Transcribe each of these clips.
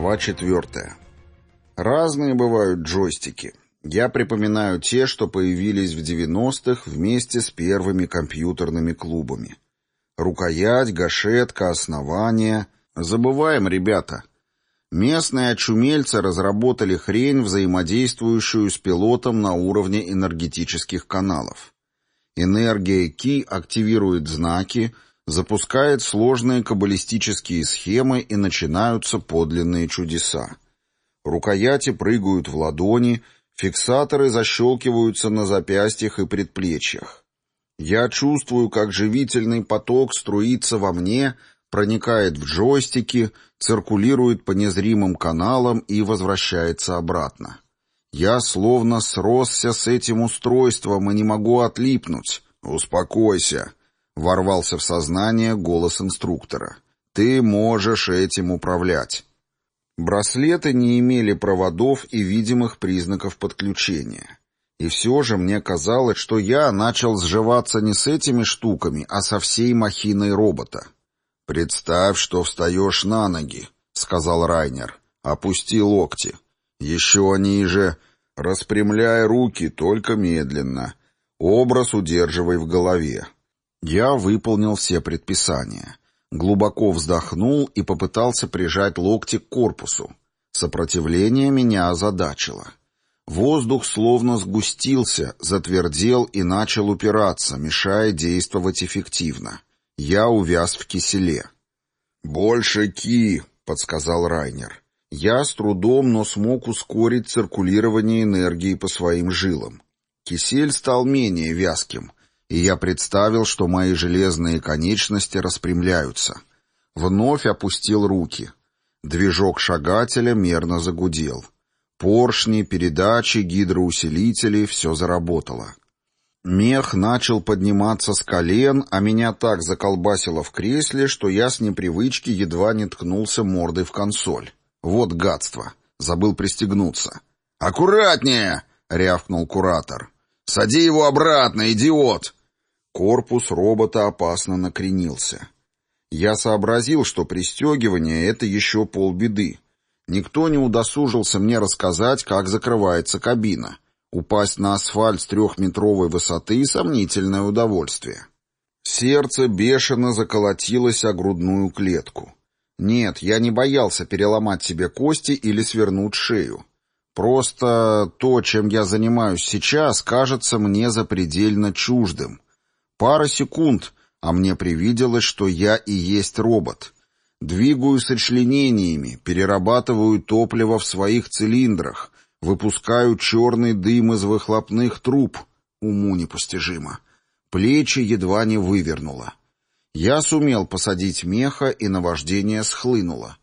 Глава четвертая. Разные бывают джойстики. Я припоминаю те, что появились в 90-х вместе с первыми компьютерными клубами. Рукоять, гашетка, основание. Забываем, ребята. Местные очумельцы разработали хрень, взаимодействующую с пилотом на уровне энергетических каналов. Энергия Ки активирует знаки, запускает сложные каббалистические схемы и начинаются подлинные чудеса. Рукояти прыгают в ладони, фиксаторы защелкиваются на запястьях и предплечьях. Я чувствую, как живительный поток струится во мне, проникает в джойстики, циркулирует по незримым каналам и возвращается обратно. Я словно сросся с этим устройством и не могу отлипнуть. «Успокойся», Ворвался в сознание голос инструктора. «Ты можешь этим управлять». Браслеты не имели проводов и видимых признаков подключения. И все же мне казалось, что я начал сживаться не с этими штуками, а со всей махиной робота. «Представь, что встаешь на ноги», — сказал Райнер. «Опусти локти. Еще ниже. Распрямляй руки, только медленно. Образ удерживай в голове. Я выполнил все предписания. Глубоко вздохнул и попытался прижать локти к корпусу. Сопротивление меня озадачило. Воздух словно сгустился, затвердел и начал упираться, мешая действовать эффективно. Я увяз в киселе. «Больше ки!» — подсказал Райнер. Я с трудом, но смог ускорить циркулирование энергии по своим жилам. Кисель стал менее вязким — и я представил, что мои железные конечности распрямляются. Вновь опустил руки. Движок шагателя мерно загудел. Поршни, передачи, гидроусилители — все заработало. Мех начал подниматься с колен, а меня так заколбасило в кресле, что я с непривычки едва не ткнулся мордой в консоль. Вот гадство. Забыл пристегнуться. «Аккуратнее!» — рявкнул куратор. «Сади его обратно, идиот!» Корпус робота опасно накренился. Я сообразил, что пристегивание — это еще полбеды. Никто не удосужился мне рассказать, как закрывается кабина. Упасть на асфальт с трехметровой высоты — сомнительное удовольствие. Сердце бешено заколотилось о грудную клетку. Нет, я не боялся переломать себе кости или свернуть шею. Просто то, чем я занимаюсь сейчас, кажется мне запредельно чуждым — Пара секунд, а мне привиделось, что я и есть робот. Двигаю сочленениями, перерабатываю топливо в своих цилиндрах, выпускаю черный дым из выхлопных труб. Уму непостижимо. Плечи едва не вывернуло. Я сумел посадить меха, и наваждение схлынуло.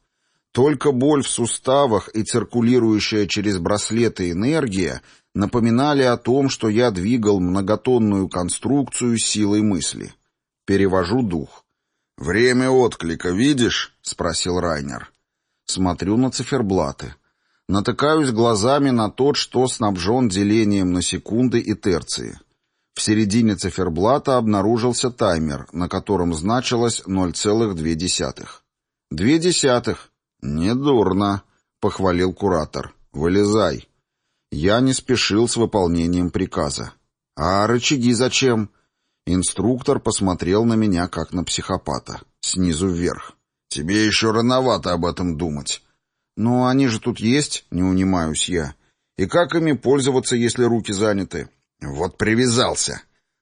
Только боль в суставах и циркулирующая через браслеты энергия напоминали о том, что я двигал многотонную конструкцию силой мысли. Перевожу дух. «Время отклика видишь?» — спросил Райнер. Смотрю на циферблаты. Натыкаюсь глазами на тот, что снабжен делением на секунды и терции. В середине циферблата обнаружился таймер, на котором значилось 0,2. «Две десятых». «Недурно», — похвалил куратор. «Вылезай». Я не спешил с выполнением приказа. «А рычаги зачем?» Инструктор посмотрел на меня, как на психопата, снизу вверх. «Тебе еще рановато об этом думать». «Ну, они же тут есть», — не унимаюсь я. «И как ими пользоваться, если руки заняты?» «Вот привязался».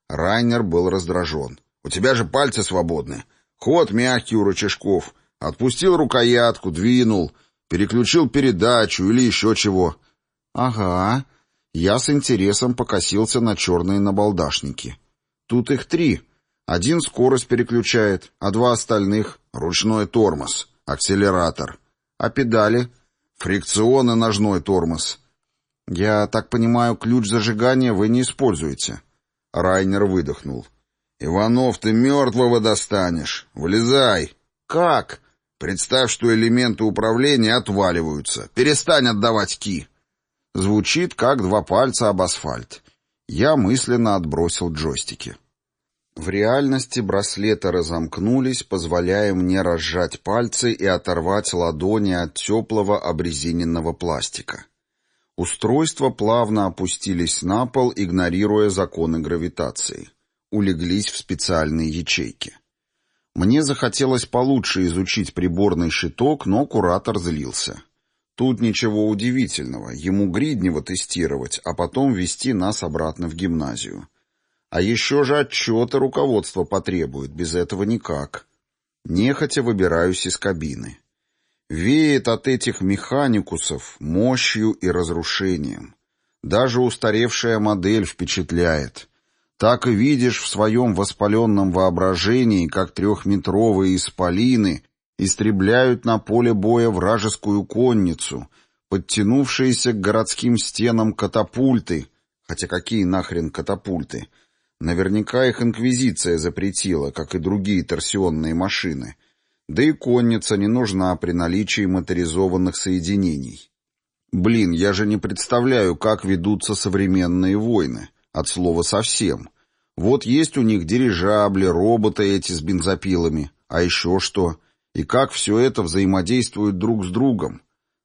Райнер был раздражен. «У тебя же пальцы свободны. Ход мягкий у рычажков. Отпустил рукоятку, двинул, переключил передачу или еще чего. «Ага». Я с интересом покосился на черные набалдашники. «Тут их три. Один скорость переключает, а два остальных — ручной тормоз, акселератор. А педали — фрикцион и ножной тормоз. Я так понимаю, ключ зажигания вы не используете?» Райнер выдохнул. «Иванов, ты мертвого достанешь. Вылезай!» «Как?» «Представь, что элементы управления отваливаются. Перестань отдавать ки!» Звучит, как два пальца об асфальт. Я мысленно отбросил джойстики. В реальности браслеты разомкнулись, позволяя мне разжать пальцы и оторвать ладони от теплого обрезиненного пластика. Устройства плавно опустились на пол, игнорируя законы гравитации. Улеглись в специальные ячейки. Мне захотелось получше изучить приборный щиток, но куратор злился. Тут ничего удивительного, ему Гриднева тестировать, а потом вести нас обратно в гимназию. А еще же отчеты руководство потребует, без этого никак. Нехотя выбираюсь из кабины. Веет от этих механикусов мощью и разрушением. Даже устаревшая модель впечатляет. Так и видишь в своем воспаленном воображении, как трехметровые исполины истребляют на поле боя вражескую конницу, подтянувшиеся к городским стенам катапульты, хотя какие нахрен катапульты — Наверняка их инквизиция запретила, как и другие торсионные машины. Да и конница не нужна при наличии моторизованных соединений. Блин, я же не представляю, как ведутся современные войны. От слова совсем. Вот есть у них дирижабли, роботы эти с бензопилами. А еще что? И как все это взаимодействует друг с другом?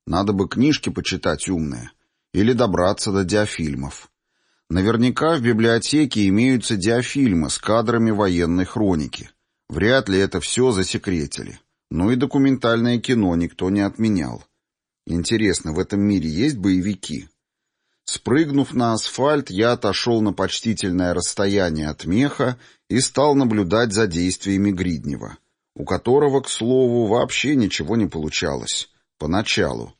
Надо бы книжки почитать умные. Или добраться до диафильмов. Наверняка в библиотеке имеются диафильмы с кадрами военной хроники. Вряд ли это все засекретили. Ну и документальное кино никто не отменял. Интересно, в этом мире есть боевики? Спрыгнув на асфальт, я отошел на почтительное расстояние от меха и стал наблюдать за действиями Гриднева, у которого, к слову, вообще ничего не получалось. Поначалу.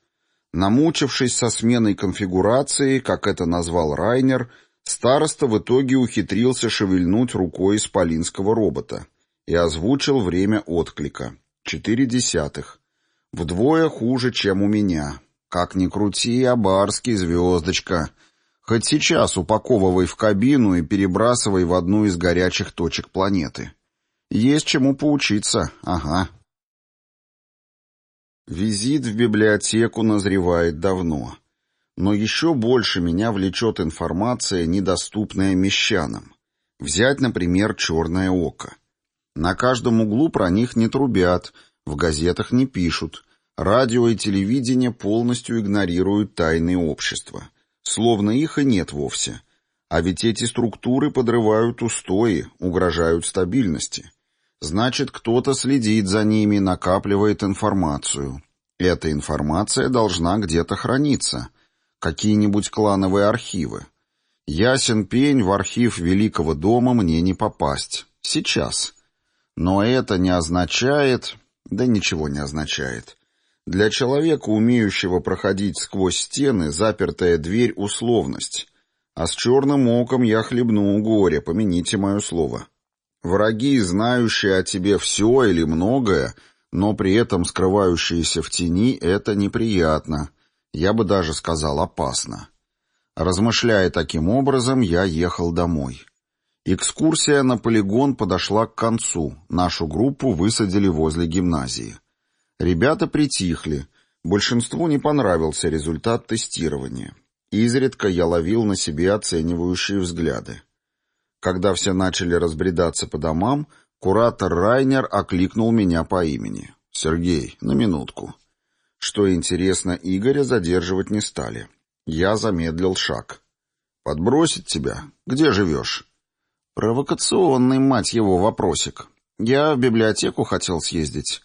Намучившись со сменой конфигурации, как это назвал Райнер, староста в итоге ухитрился шевельнуть рукой исполинского робота и озвучил время отклика. Четыре десятых. Вдвое хуже, чем у меня. Как ни крути, а барский звездочка. Хоть сейчас упаковывай в кабину и перебрасывай в одну из горячих точек планеты. Есть чему поучиться, ага. Визит в библиотеку назревает давно. Но еще больше меня влечет информация, недоступная мещанам. Взять, например, «Черное око». На каждом углу про них не трубят, в газетах не пишут. Радио и телевидение полностью игнорируют тайные общества. Словно их и нет вовсе. А ведь эти структуры подрывают устои, угрожают стабильности. Значит, кто-то следит за ними, накапливает информацию. Эта информация должна где-то храниться. Какие-нибудь клановые архивы. Ясен пень, в архив Великого дома мне не попасть. Сейчас. Но это не означает... Да ничего не означает. Для человека, умеющего проходить сквозь стены, запертая дверь — условность. А с черным оком я хлебну горе, помяните мое слово. Враги, знающие о тебе все или многое, но при этом скрывающиеся в тени, это неприятно. Я бы даже сказал опасно. Размышляя таким образом, я ехал домой. Экскурсия на полигон подошла к концу. Нашу группу высадили возле гимназии. Ребята притихли. Большинству не понравился результат тестирования. Изредка я ловил на себе оценивающие взгляды. Когда все начали разбредаться по домам, куратор Райнер окликнул меня по имени. «Сергей, на минутку». Что интересно, Игоря задерживать не стали. Я замедлил шаг. «Подбросить тебя? Где живешь?» «Провокационный, мать его, вопросик. Я в библиотеку хотел съездить».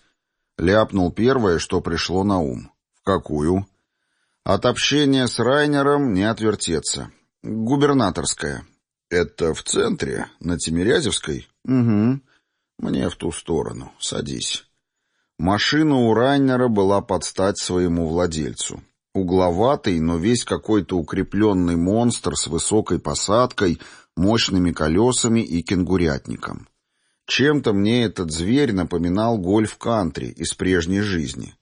Ляпнул первое, что пришло на ум. «В какую?» «От общения с Райнером не отвертеться. Губернаторская. «Это в центре, на Тимирязевской?» «Угу. Мне в ту сторону. Садись». Машина у Райнера была под стать своему владельцу. Угловатый, но весь какой-то укрепленный монстр с высокой посадкой, мощными колесами и кенгурятником. Чем-то мне этот зверь напоминал гольф-кантри из прежней жизни.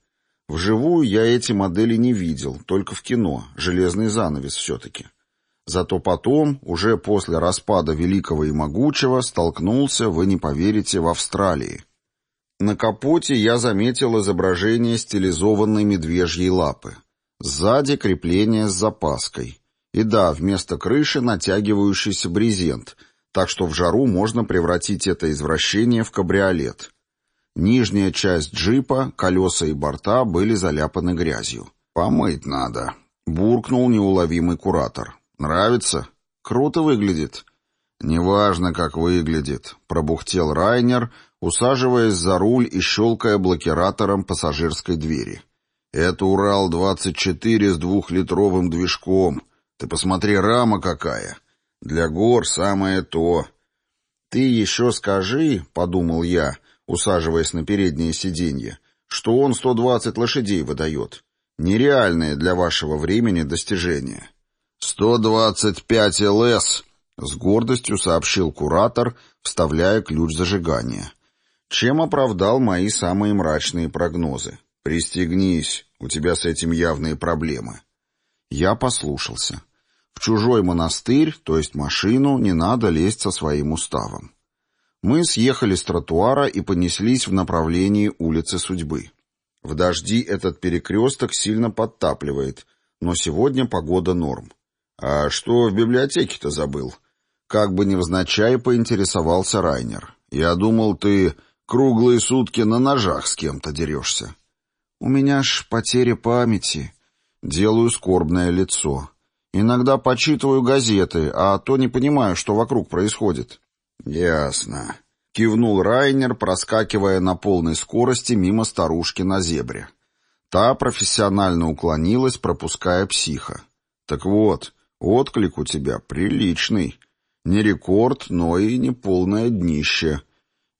Вживую я эти модели не видел, только в кино, железный занавес все-таки. Зато потом, уже после распада Великого и Могучего, столкнулся, вы не поверите, в Австралии. На капоте я заметил изображение стилизованной медвежьей лапы. Сзади крепление с запаской. И да, вместо крыши натягивающийся брезент, так что в жару можно превратить это извращение в кабриолет. Нижняя часть джипа, колеса и борта были заляпаны грязью. «Помыть надо», — буркнул неуловимый куратор. «Нравится? Круто выглядит». «Неважно, как выглядит», — пробухтел Райнер, усаживаясь за руль и щелкая блокиратором пассажирской двери. «Это Урал-24 с двухлитровым движком. Ты посмотри, рама какая. Для гор самое то». «Ты еще скажи», — подумал я, усаживаясь на переднее сиденье, «что он 120 лошадей выдает. Нереальное для вашего времени достижение». «125 ЛС», — с гордостью сообщил куратор, вставляя ключ зажигания. Чем оправдал мои самые мрачные прогнозы. «Пристегнись, у тебя с этим явные проблемы». Я послушался. В чужой монастырь, то есть машину, не надо лезть со своим уставом. Мы съехали с тротуара и понеслись в направлении улицы Судьбы. В дожди этот перекресток сильно подтапливает, но сегодня погода норм. «А что в библиотеке-то забыл?» Как бы невзначай поинтересовался Райнер. «Я думал, ты круглые сутки на ножах с кем-то дерешься». «У меня ж потеря памяти». Делаю скорбное лицо. Иногда почитываю газеты, а то не понимаю, что вокруг происходит. «Ясно», — кивнул Райнер, проскакивая на полной скорости мимо старушки на зебре. Та профессионально уклонилась, пропуская психа. «Так вот, отклик у тебя приличный. Не рекорд, но и не полное днище.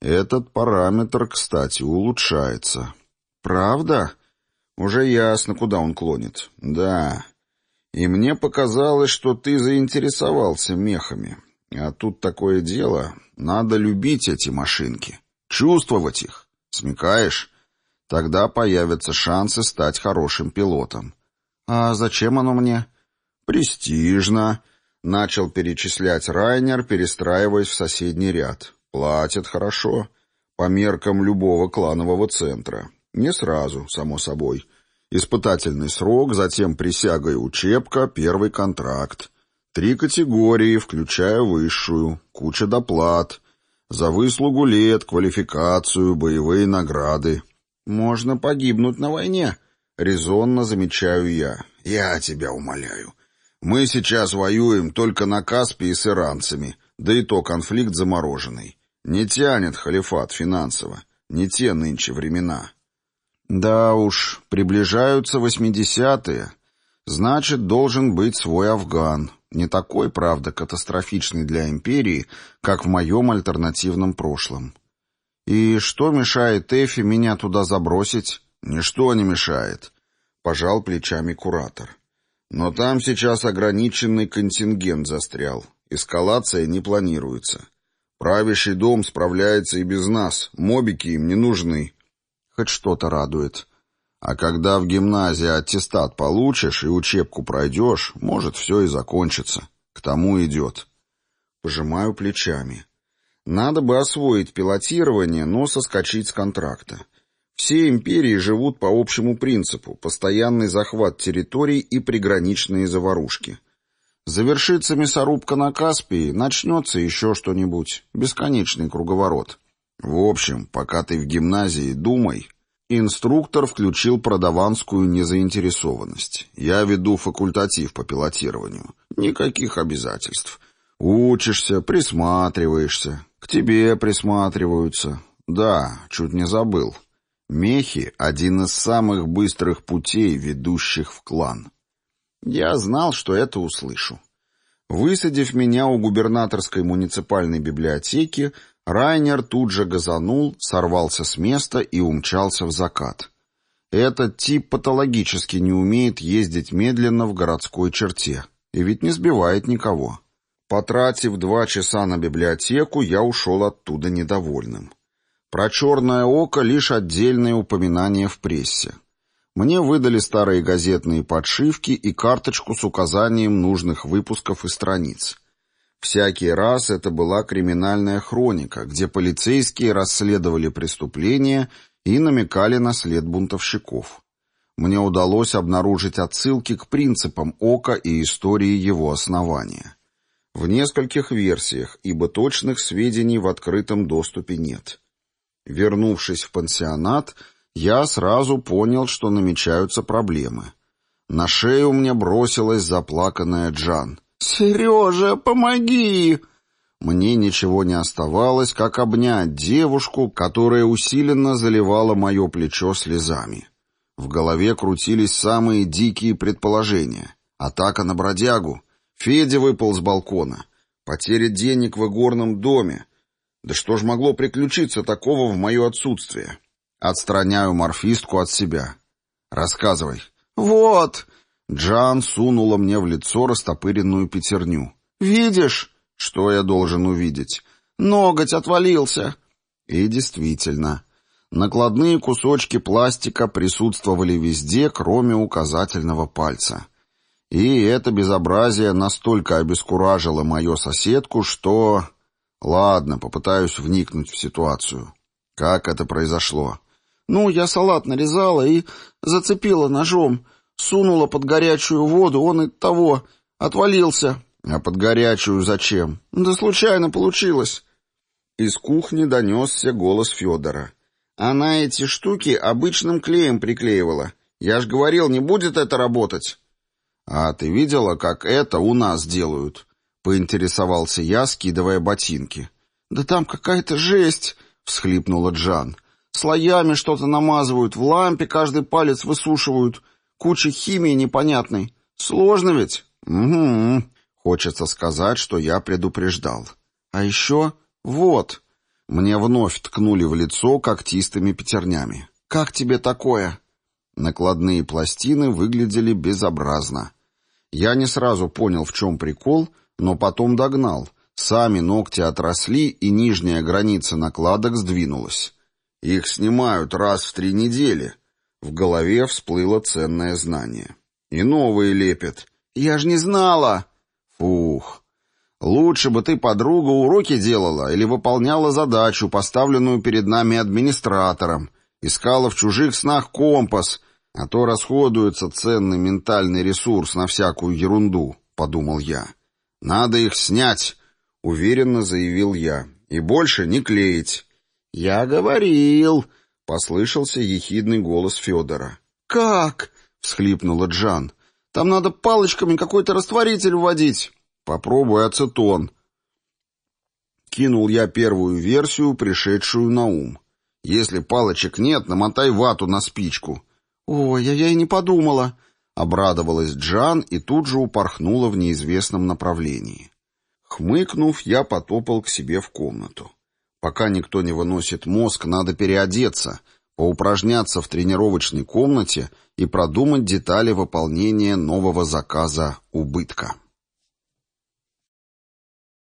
Этот параметр, кстати, улучшается». «Правда?» «Уже ясно, куда он клонит». «Да. И мне показалось, что ты заинтересовался мехами. А тут такое дело. Надо любить эти машинки. Чувствовать их. Смекаешь? Тогда появятся шансы стать хорошим пилотом». «А зачем оно мне?» «Престижно», — начал перечислять Райнер, перестраиваясь в соседний ряд. «Платят хорошо. По меркам любого кланового центра. Не сразу, само собой. Испытательный срок, затем присяга и учебка, первый контракт. Три категории, включая высшую, куча доплат. За выслугу лет, квалификацию, боевые награды. Можно погибнуть на войне, резонно замечаю я. Я тебя умоляю. Мы сейчас воюем только на Каспии с иранцами, да и то конфликт замороженный. Не тянет халифат финансово, не те нынче времена. Да уж, приближаются восьмидесятые. Значит, должен быть свой Афган. Не такой, правда, катастрофичный для империи, как в моем альтернативном прошлом. И что мешает Эфи меня туда забросить? Ничто не мешает. Пожал плечами куратор. Но там сейчас ограниченный контингент застрял. Эскалация не планируется. Правящий дом справляется и без нас. Мобики им не нужны. Хоть что-то радует. А когда в гимназии аттестат получишь и учебку пройдешь, может, все и закончится. К тому идет. Пожимаю плечами. Надо бы освоить пилотирование, но соскочить с контракта. Все империи живут по общему принципу – постоянный захват территорий и приграничные заварушки. Завершится мясорубка на Каспии, начнется еще что-нибудь. Бесконечный круговорот. В общем, пока ты в гимназии, думай. Инструктор включил продаванскую незаинтересованность. Я веду факультатив по пилотированию. Никаких обязательств. Учишься, присматриваешься. К тебе присматриваются. Да, чуть не забыл. Мехи — один из самых быстрых путей, ведущих в клан. Я знал, что это услышу. Высадив меня у губернаторской муниципальной библиотеки, Райнер тут же газанул, сорвался с места и умчался в закат. Этот тип патологически не умеет ездить медленно в городской черте. И ведь не сбивает никого. Потратив два часа на библиотеку, я ушел оттуда недовольным. Про «Черное око» лишь отдельное упоминание в прессе. Мне выдали старые газетные подшивки и карточку с указанием нужных выпусков и страниц. Всякий раз это была криминальная хроника, где полицейские расследовали преступления и намекали на след бунтовщиков. Мне удалось обнаружить отсылки к принципам Ока и истории его основания. В нескольких версиях, ибо точных сведений в открытом доступе нет. Вернувшись в пансионат, я сразу понял, что намечаются проблемы. На шею мне бросилась заплаканная Джан. «Сережа, помоги!» Мне ничего не оставалось, как обнять девушку, которая усиленно заливала мое плечо слезами. В голове крутились самые дикие предположения. Атака на бродягу. Федя выпал с балкона. Потеря денег в игорном доме. Да что ж могло приключиться такого в мое отсутствие? Отстраняю морфистку от себя. Рассказывай. «Вот!» Джан сунула мне в лицо растопыренную пятерню. «Видишь?» «Что я должен увидеть?» «Ноготь отвалился». И действительно, накладные кусочки пластика присутствовали везде, кроме указательного пальца. И это безобразие настолько обескуражило мою соседку, что... Ладно, попытаюсь вникнуть в ситуацию. Как это произошло? Ну, я салат нарезала и зацепила ножом. Сунула под горячую воду, он и того отвалился. А под горячую зачем? Да случайно получилось. Из кухни донесся голос Федора. Она эти штуки обычным клеем приклеивала. Я ж говорил, не будет это работать. А ты видела, как это у нас делают? Поинтересовался я, скидывая ботинки. Да там какая-то жесть, всхлипнула Джан. Слоями что-то намазывают, в лампе каждый палец высушивают. Куча химии непонятной. Сложно ведь? Угу. Хочется сказать, что я предупреждал. А еще вот. Мне вновь ткнули в лицо когтистыми пятернями. Как тебе такое? Накладные пластины выглядели безобразно. Я не сразу понял, в чем прикол, но потом догнал. Сами ногти отросли, и нижняя граница накладок сдвинулась. Их снимают раз в три недели. В голове всплыло ценное знание. И новые лепят. «Я ж не знала!» «Фух! Лучше бы ты, подруга, уроки делала или выполняла задачу, поставленную перед нами администратором, искала в чужих снах компас, а то расходуется ценный ментальный ресурс на всякую ерунду», — подумал я. «Надо их снять», — уверенно заявил я, — «и больше не клеить». «Я говорил», — послышался ехидный голос Федора. «Как?» — всхлипнула Джан. «Там надо палочками какой-то растворитель вводить». «Попробуй ацетон». Кинул я первую версию, пришедшую на ум. «Если палочек нет, намотай вату на спичку». «Ой, я, я и не подумала», — обрадовалась Джан и тут же упорхнула в неизвестном направлении. Хмыкнув, я потопал к себе в комнату. Пока никто не выносит мозг, надо переодеться, поупражняться в тренировочной комнате и продумать детали выполнения нового заказа убытка.